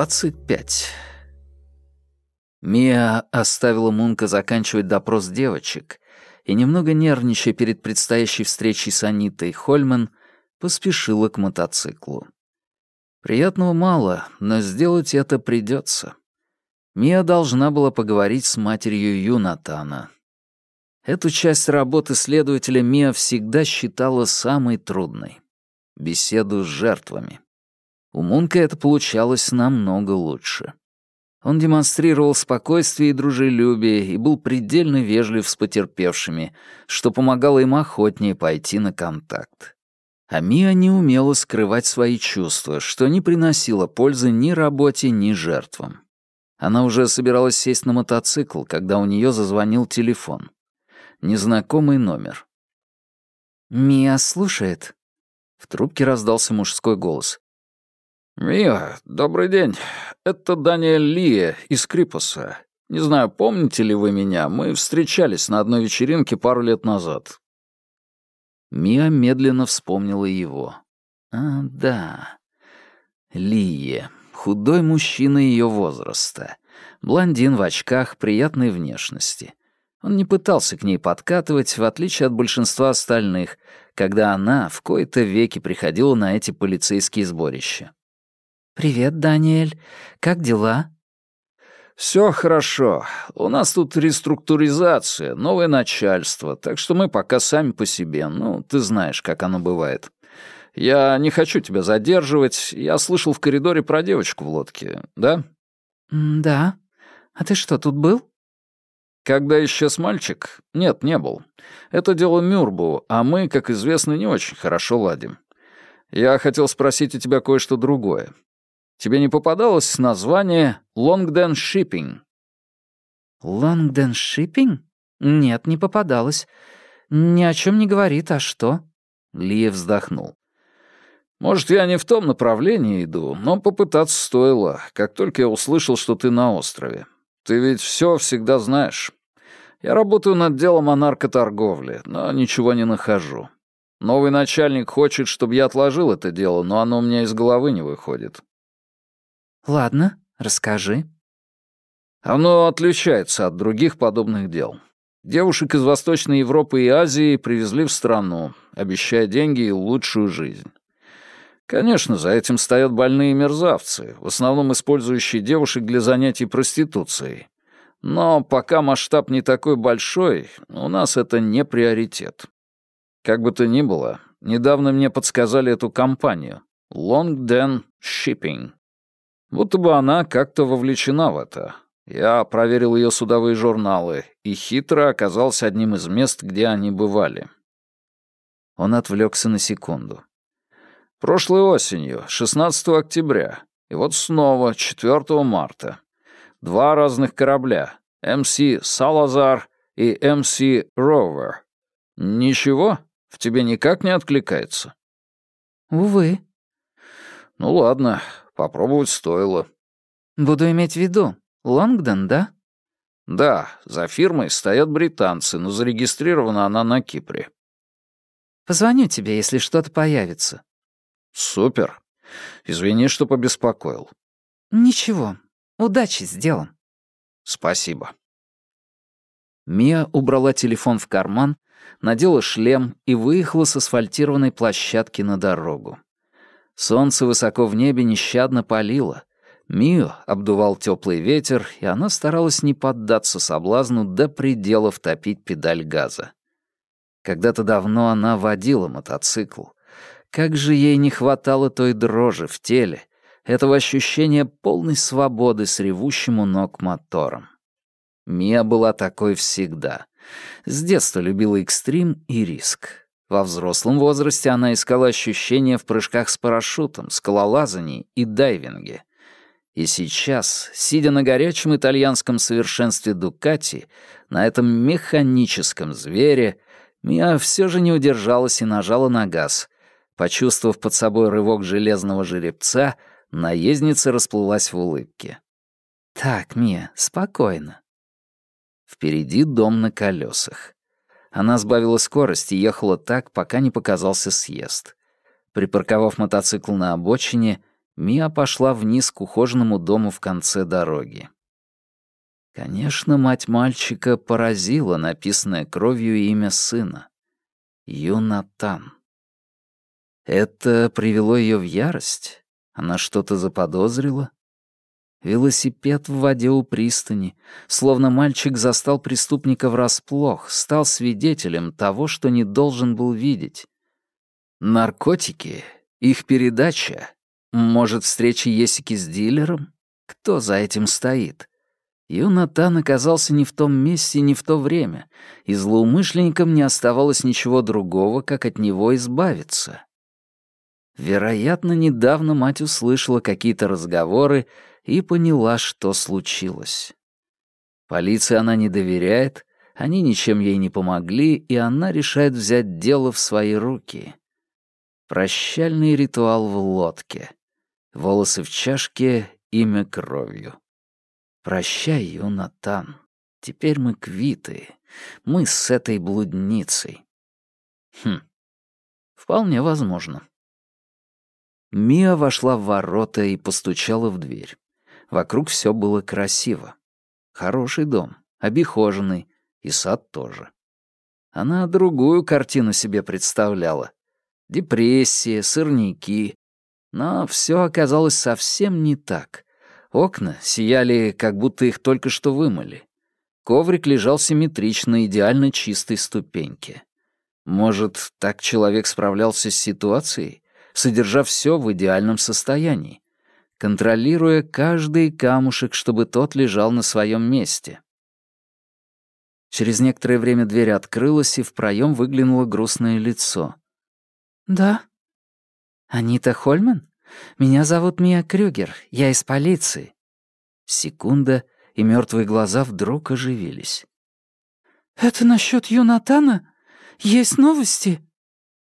25. Мия оставила Мунка заканчивать допрос девочек и, немного нервничая перед предстоящей встречей с Анитой Хольман, поспешила к мотоциклу. Приятного мало, но сделать это придется. Мия должна была поговорить с матерью Юнатана. Эту часть работы следователя Мия всегда считала самой трудной — беседу с жертвами. У Мунка это получалось намного лучше. Он демонстрировал спокойствие и дружелюбие и был предельно вежлив с потерпевшими, что помогало им охотнее пойти на контакт. А Мия не умела скрывать свои чувства, что не приносило пользы ни работе, ни жертвам. Она уже собиралась сесть на мотоцикл, когда у нее зазвонил телефон. Незнакомый номер. «Мия слушает». В трубке раздался мужской голос. «Мия, добрый день. Это Даниэль Лия из Крипуса. Не знаю, помните ли вы меня, мы встречались на одной вечеринке пару лет назад». Мия медленно вспомнила его. «А, да. Лие. Худой мужчина ее возраста. Блондин в очках приятной внешности. Он не пытался к ней подкатывать, в отличие от большинства остальных, когда она в кои-то веки приходила на эти полицейские сборища. «Привет, Даниэль. Как дела?» «Все хорошо. У нас тут реструктуризация, новое начальство, так что мы пока сами по себе. Ну, ты знаешь, как оно бывает. Я не хочу тебя задерживать. Я слышал в коридоре про девочку в лодке, да?» «Да. А ты что, тут был?» «Когда исчез мальчик? Нет, не был. Это дело Мюрбу, а мы, как известно, не очень хорошо ладим. Я хотел спросить у тебя кое-что другое. Тебе не попадалось название Longden Shipping?» «Longden Shipping? Нет, не попадалось. Ни о чем не говорит, а что?» Лия вздохнул. «Может, я не в том направлении иду, но попытаться стоило, как только я услышал, что ты на острове. Ты ведь все всегда знаешь. Я работаю над делом о наркоторговле, но ничего не нахожу. Новый начальник хочет, чтобы я отложил это дело, но оно у меня из головы не выходит. «Ладно, расскажи». Оно отличается от других подобных дел. Девушек из Восточной Европы и Азии привезли в страну, обещая деньги и лучшую жизнь. Конечно, за этим стоят больные мерзавцы, в основном использующие девушек для занятий проституцией. Но пока масштаб не такой большой, у нас это не приоритет. Как бы то ни было, недавно мне подсказали эту компанию — Longden Shipping. Будто бы она как-то вовлечена в это. Я проверил ее судовые журналы и хитро оказался одним из мест, где они бывали. Он отвлекся на секунду. Прошлой осенью, 16 октября, и вот снова 4 марта. Два разных корабля, МС «Салазар» и МС «Ровер». Ничего? В тебе никак не откликается? Увы. Ну ладно, Попробовать стоило. Буду иметь в виду. Лонгдон, да? Да, за фирмой стоят британцы, но зарегистрирована она на Кипре. Позвоню тебе, если что-то появится. Супер. Извини, что побеспокоил. Ничего. Удачи с делом. Спасибо. Мия убрала телефон в карман, надела шлем и выехала с асфальтированной площадки на дорогу. Солнце высоко в небе нещадно палило. Мию обдувал теплый ветер, и она старалась не поддаться соблазну до предела втопить педаль газа. Когда-то давно она водила мотоцикл. Как же ей не хватало той дрожи в теле, этого ощущения полной свободы с ревущим у ног мотором. Мия была такой всегда. С детства любила экстрим и риск. Во взрослом возрасте она искала ощущения в прыжках с парашютом, скалолазании и дайвинге. И сейчас, сидя на горячем итальянском совершенстве Дукати, на этом механическом звере, Мия все же не удержалась и нажала на газ. Почувствовав под собой рывок железного жеребца, наездница расплылась в улыбке. «Так, Мия, спокойно». Впереди дом на колесах. Она сбавила скорость и ехала так, пока не показался съезд. Припарковав мотоцикл на обочине, Мия пошла вниз к ухоженному дому в конце дороги. Конечно, мать мальчика поразила написанное кровью имя сына. Юнатан. Это привело ее в ярость? Она что-то заподозрила? Велосипед в воде у пристани, словно мальчик застал преступника врасплох, стал свидетелем того, что не должен был видеть. Наркотики, их передача, может, встреча Есики с дилером? Кто за этим стоит? Юнатан оказался не в том месте, не в то время, и злоумышленникам не оставалось ничего другого, как от него избавиться. Вероятно, недавно мать услышала какие-то разговоры и поняла, что случилось. Полиции она не доверяет, они ничем ей не помогли, и она решает взять дело в свои руки. Прощальный ритуал в лодке. Волосы в чашке, имя кровью. Прощай, Юнатан. Теперь мы квиты. Мы с этой блудницей. Хм. Вполне возможно. Мия вошла в ворота и постучала в дверь. Вокруг все было красиво. Хороший дом, обихоженный, и сад тоже. Она другую картину себе представляла. Депрессия, сырники. Но все оказалось совсем не так. Окна сияли, как будто их только что вымыли. Коврик лежал симметрично, идеально чистой ступеньке. Может, так человек справлялся с ситуацией, содержа все в идеальном состоянии? контролируя каждый камушек, чтобы тот лежал на своем месте. Через некоторое время дверь открылась, и в проем выглянуло грустное лицо. «Да». «Анита Хольман? Меня зовут Мия Крюгер, я из полиции». Секунда, и мертвые глаза вдруг оживились. «Это насчет Юнатана? Есть новости?»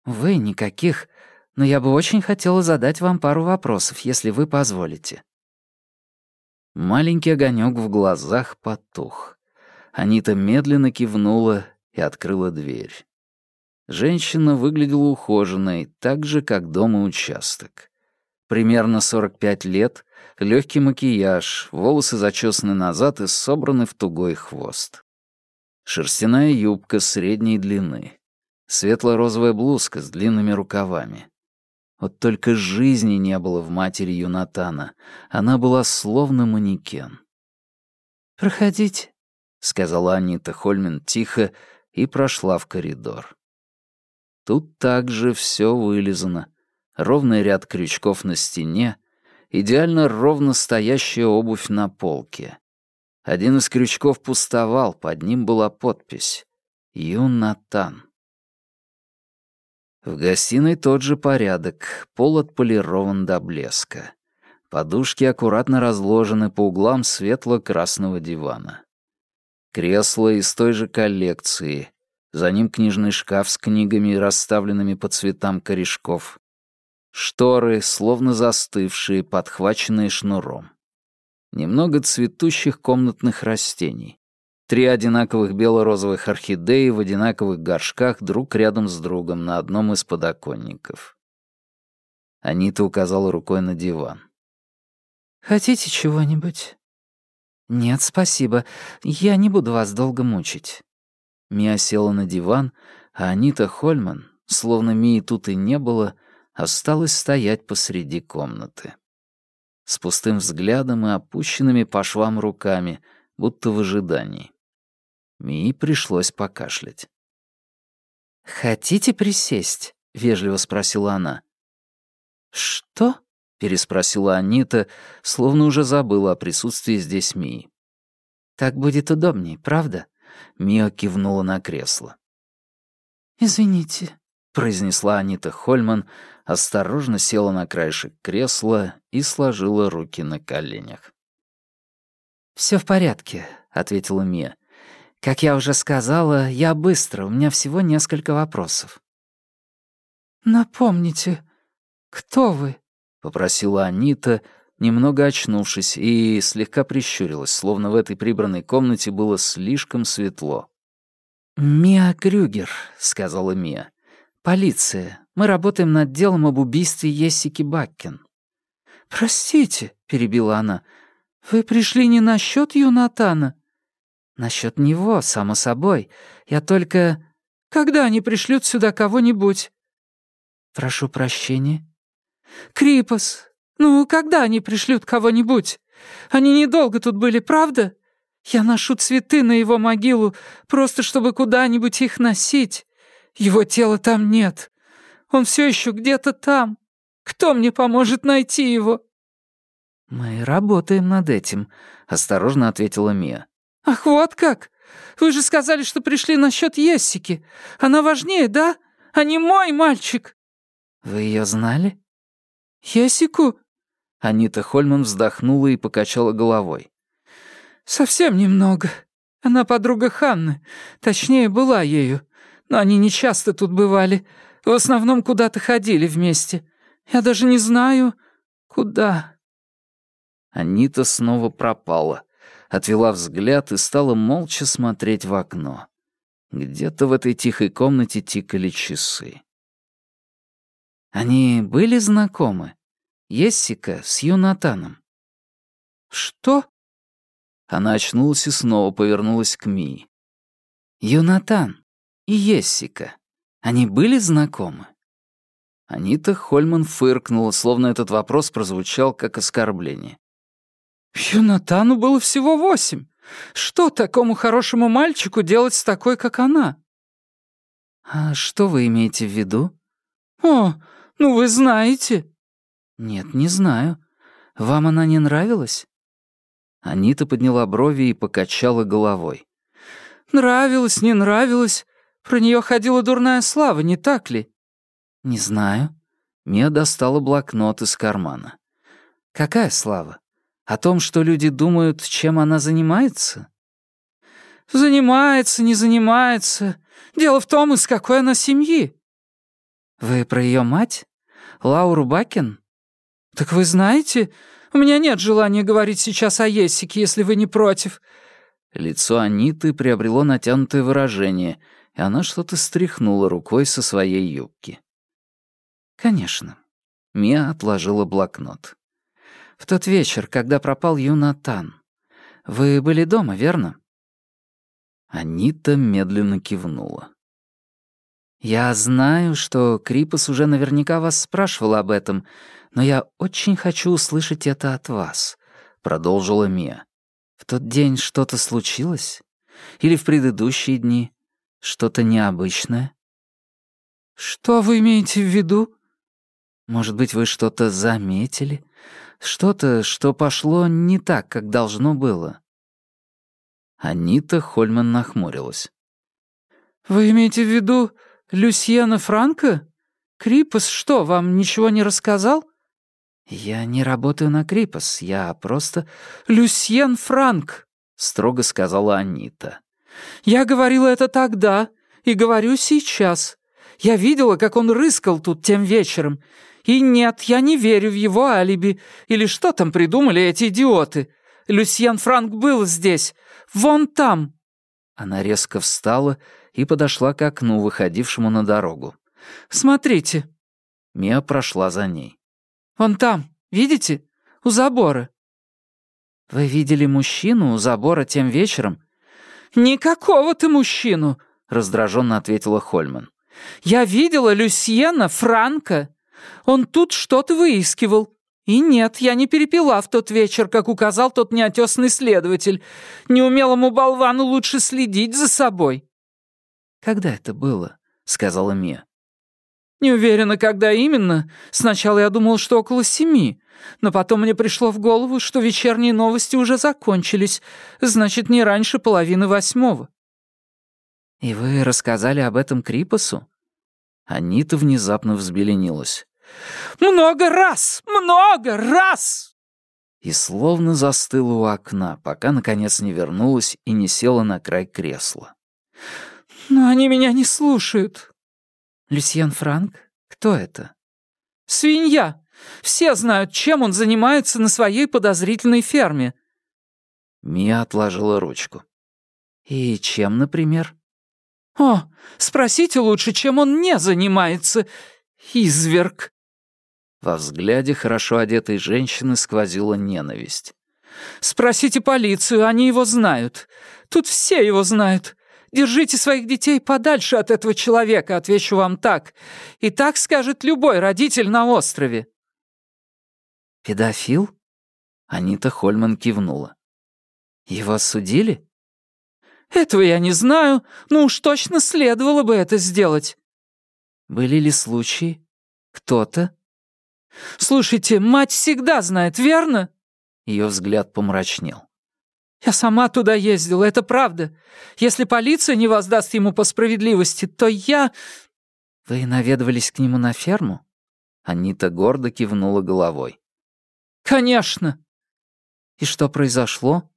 «Вы никаких но я бы очень хотела задать вам пару вопросов, если вы позволите». Маленький огонек в глазах потух. Анита медленно кивнула и открыла дверь. Женщина выглядела ухоженной, так же, как дом и участок. Примерно 45 лет, легкий макияж, волосы зачесаны назад и собраны в тугой хвост. Шерстяная юбка средней длины. Светло-розовая блузка с длинными рукавами. Вот только жизни не было в матери Юнатана. Она была словно манекен. «Проходите», — сказала Анита Хольмен тихо и прошла в коридор. Тут также все вылизано. Ровный ряд крючков на стене, идеально ровно стоящая обувь на полке. Один из крючков пустовал, под ним была подпись «Юнатан». В гостиной тот же порядок, пол отполирован до блеска. Подушки аккуратно разложены по углам светло-красного дивана. Кресло из той же коллекции. За ним книжный шкаф с книгами, расставленными по цветам корешков. Шторы, словно застывшие, подхваченные шнуром. Немного цветущих комнатных растений. Три одинаковых бело-розовых орхидеи в одинаковых горшках друг рядом с другом на одном из подоконников. Анита указала рукой на диван. «Хотите чего-нибудь?» «Нет, спасибо. Я не буду вас долго мучить». Мия села на диван, а Анита Хольман, словно Мии тут и не было, осталась стоять посреди комнаты. С пустым взглядом и опущенными по швам руками, будто в ожидании. Мии пришлось покашлять. «Хотите присесть?» — вежливо спросила она. «Что?» — переспросила Анита, словно уже забыла о присутствии здесь Мии. «Так будет удобней, правда?» — Мия кивнула на кресло. «Извините», — произнесла Анита Хольман, осторожно села на краешек кресла и сложила руки на коленях. «Всё в порядке», — ответила Мия. Как я уже сказала, я быстро, у меня всего несколько вопросов. «Напомните, кто вы?» — попросила Анита, немного очнувшись, и слегка прищурилась, словно в этой прибранной комнате было слишком светло. «Миа Крюгер», — сказала Мия. «Полиция. Мы работаем над делом об убийстве Ессики Баккен. «Простите», — перебила она, — «вы пришли не насчет Юнатана?» «Насчет него, само собой. Я только...» «Когда они пришлют сюда кого-нибудь?» «Прошу прощения». «Крипос, ну, когда они пришлют кого-нибудь? Они недолго тут были, правда? Я ношу цветы на его могилу, просто чтобы куда-нибудь их носить. Его тела там нет. Он все еще где-то там. Кто мне поможет найти его?» «Мы работаем над этим», — осторожно ответила Мия. «Ах, вот как! Вы же сказали, что пришли насчет Ессики. Она важнее, да? А не мой мальчик!» «Вы ее знали?» «Ессику?» Анита Хольман вздохнула и покачала головой. «Совсем немного. Она подруга Ханны. Точнее, была ею. Но они не часто тут бывали. В основном куда-то ходили вместе. Я даже не знаю, куда». Анита снова пропала. Отвела взгляд и стала молча смотреть в окно. Где-то в этой тихой комнате тикали часы. Они были знакомы? Ессика с Юнатаном. «Что?» Она очнулась и снова повернулась к Мии. «Юнатан и Ессика, они были знакомы?» Анита Хольман фыркнула, словно этот вопрос прозвучал как оскорбление. «Юнатану было всего восемь. Что такому хорошему мальчику делать с такой, как она?» «А что вы имеете в виду?» «О, ну вы знаете». «Нет, не знаю. Вам она не нравилась?» Анита подняла брови и покачала головой. «Нравилась, не нравилась. Про нее ходила дурная слава, не так ли?» «Не знаю». Мия достала блокнот из кармана. «Какая слава? О том, что люди думают, чем она занимается?» «Занимается, не занимается. Дело в том, из какой она семьи». «Вы про ее мать? Лауру Бакин?» «Так вы знаете, у меня нет желания говорить сейчас о Ессике, если вы не против». Лицо Аниты приобрело натянутое выражение, и она что-то стряхнула рукой со своей юбки. «Конечно». Мия отложила блокнот. «В тот вечер, когда пропал Юнатан. Вы были дома, верно?» Анита медленно кивнула. «Я знаю, что Крипос уже наверняка вас спрашивал об этом, но я очень хочу услышать это от вас», — продолжила Мия. «В тот день что-то случилось? Или в предыдущие дни? Что-то необычное?» «Что вы имеете в виду?» «Может быть, вы что-то заметили? Что-то, что пошло не так, как должно было?» Анита Хольман нахмурилась. «Вы имеете в виду Люсьена Франко? Крипос что, вам ничего не рассказал?» «Я не работаю на Крипос, я просто...» «Люсьен Франк», — строго сказала Анита. «Я говорила это тогда и говорю сейчас. Я видела, как он рыскал тут тем вечером. И нет, я не верю в его алиби. Или что там придумали эти идиоты? Люсьен Франк был здесь, вон там». Она резко встала и подошла к окну, выходившему на дорогу. «Смотрите». Мия прошла за ней. «Вон там, видите? У забора». «Вы видели мужчину у забора тем вечером?» «Никакого ты мужчину», — раздраженно ответила Хольман. «Я видела Люсьена Франка. Он тут что-то выискивал. И нет, я не перепила в тот вечер, как указал тот неотесный следователь. Неумелому болвану лучше следить за собой». «Когда это было?» — сказала Мия. «Не уверена, когда именно. Сначала я думал, что около семи. Но потом мне пришло в голову, что вечерние новости уже закончились. Значит, не раньше половины восьмого». «И вы рассказали об этом Крипосу?» Анита внезапно взбеленилась. «Много раз! Много раз!» И словно застыла у окна, пока, наконец, не вернулась и не села на край кресла. «Но они меня не слушают». «Люсьен Франк? Кто это?» «Свинья! Все знают, чем он занимается на своей подозрительной ферме». Мия отложила ручку. «И чем, например?» «О, спросите лучше, чем он не занимается, изверг». Во взгляде хорошо одетой женщины сквозила ненависть. «Спросите полицию, они его знают. Тут все его знают. Держите своих детей подальше от этого человека, отвечу вам так. И так скажет любой родитель на острове». «Педофил?» Анита Хольман кивнула. «Его судили?» «Этого я не знаю, но уж точно следовало бы это сделать». «Были ли случаи? Кто-то?» «Слушайте, мать всегда знает, верно?» Ее взгляд помрачнел. «Я сама туда ездила, это правда. Если полиция не воздаст ему по справедливости, то я...» «Вы наведывались к нему на ферму?» Анита гордо кивнула головой. «Конечно!» «И что произошло?»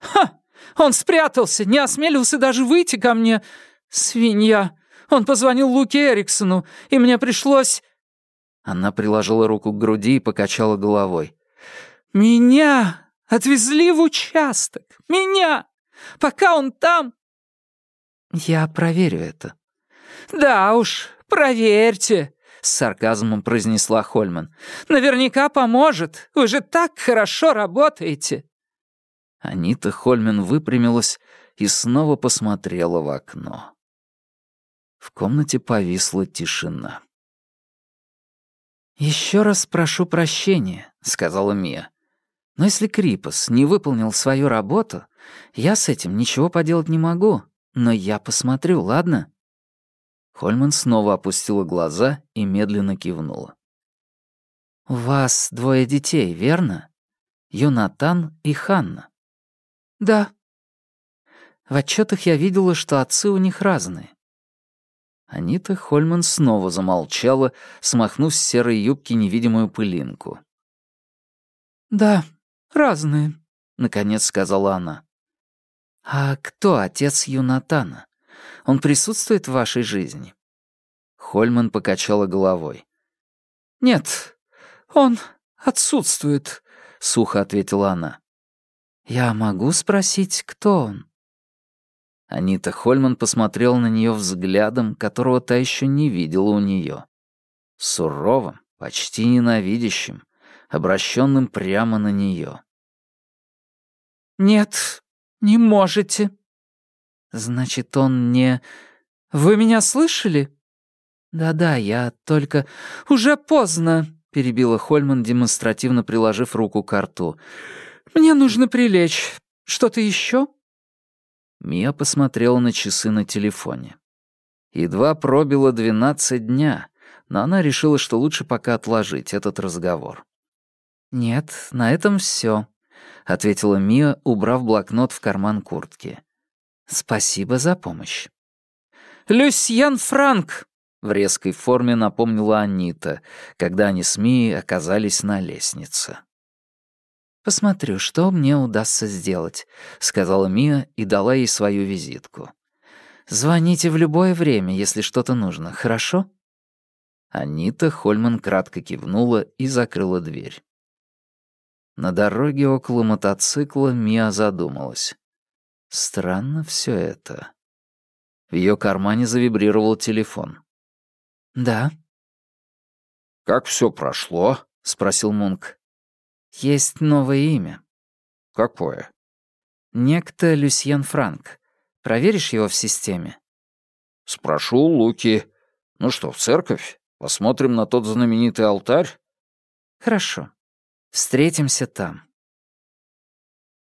«Ха! Он спрятался, не осмелился даже выйти ко мне. Свинья! Он позвонил Луке Эриксону, и мне пришлось...» Она приложила руку к груди и покачала головой. «Меня отвезли в участок! Меня! Пока он там...» «Я проверю это». «Да уж, проверьте», — с сарказмом произнесла Хольман. «Наверняка поможет. Вы же так хорошо работаете». Анита Хольман выпрямилась и снова посмотрела в окно. В комнате повисла тишина. «Еще раз прошу прощения», — сказала Мия. «Но если Крипос не выполнил свою работу, я с этим ничего поделать не могу, но я посмотрю, ладно?» Хольман снова опустила глаза и медленно кивнула. «У вас двое детей, верно? Юнатан и Ханна?» «Да». В отчетах я видела, что отцы у них разные. Анита Хольман снова замолчала, смахнув с серой юбки невидимую пылинку. «Да, разные», — наконец сказала она. «А кто отец Юнатана? Он присутствует в вашей жизни?» Хольман покачала головой. «Нет, он отсутствует», — сухо ответила она. «Я могу спросить, кто он?» Анита Хольман посмотрела на нее взглядом, которого та еще не видела у нее. Суровым, почти ненавидящим, обращенным прямо на нее. «Нет, не можете». «Значит, он не...» «Вы меня слышали?» «Да-да, я только...» «Уже поздно», — перебила Хольман, демонстративно приложив руку к рту. «Мне нужно прилечь. Что-то еще?» Мия посмотрела на часы на телефоне. Едва пробило двенадцать дня, но она решила, что лучше пока отложить этот разговор. «Нет, на этом все, ответила Мия, убрав блокнот в карман куртки. «Спасибо за помощь». «Люсьен Франк!» — в резкой форме напомнила Анита, когда они с Мией оказались на лестнице. «Посмотрю, что мне удастся сделать», — сказала Мия и дала ей свою визитку. «Звоните в любое время, если что-то нужно, хорошо?» Анита Хольман кратко кивнула и закрыла дверь. На дороге около мотоцикла Мия задумалась. Странно все это. В ее кармане завибрировал телефон. «Да». «Как все прошло?» — спросил Мунк. Есть новое имя. Какое? Некто Люсьен Франк. Проверишь его в системе? Спрошу Луки. Ну что, в церковь? Посмотрим на тот знаменитый алтарь? Хорошо. Встретимся там.